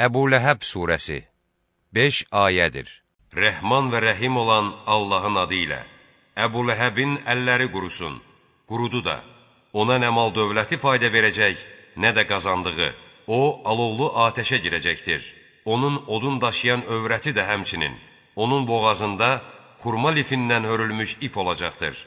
Əbu Ləhəb surəsi 5 ayədir. Rəhman və rəhim olan Allahın adı ilə Əbu Ləhəbin əlləri qurusun, qurudu da. Ona nə mal dövləti fayda verəcək, nə də qazandığı. O, alovlu atəşə girəcəkdir. Onun odun daşıyan övrəti də həmçinin. Onun boğazında xurma lifindən hörülmüş ip olacaqdır.